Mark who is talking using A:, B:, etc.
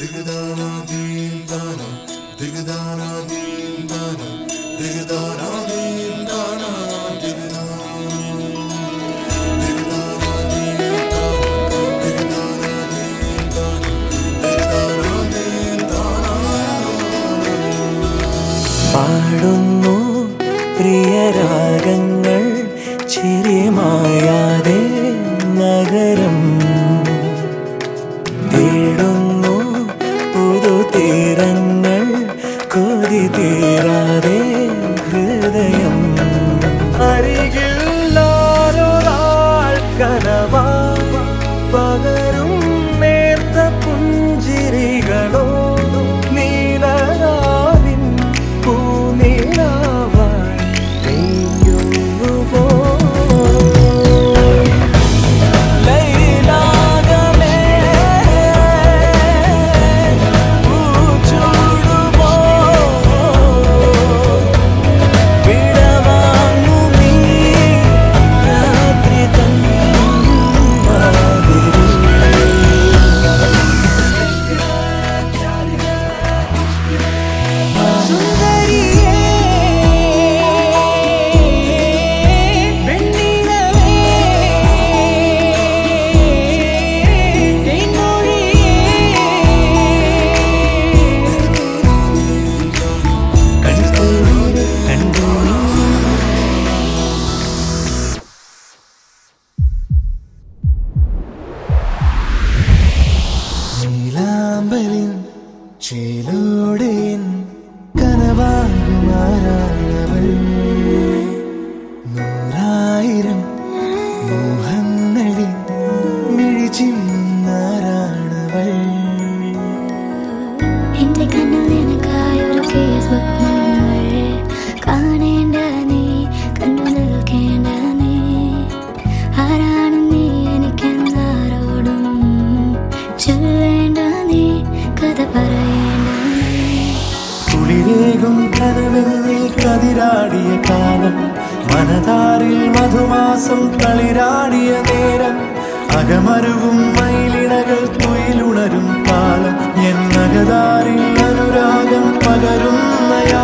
A: ദിഗദാനാദീം ദാന ദിഗദാനാദീം ദാന ദിഗദാനാദീം ദാന പാടുന്നു പ്രിയരാഗങ്ങൾ ചിരിമാ பகை
B: 谁了？
C: കഴുകും കനലിൽ കതിരാടിയ കാലം. മനതാറിൽ മധുമാസം കളിരാടിയ നേരം. അകമരുവും മയിലിണകൾ തൊയിലുണരും കാലം. എൻ നഗതാറിൽ അനുരാഗം പകരുന്നയാ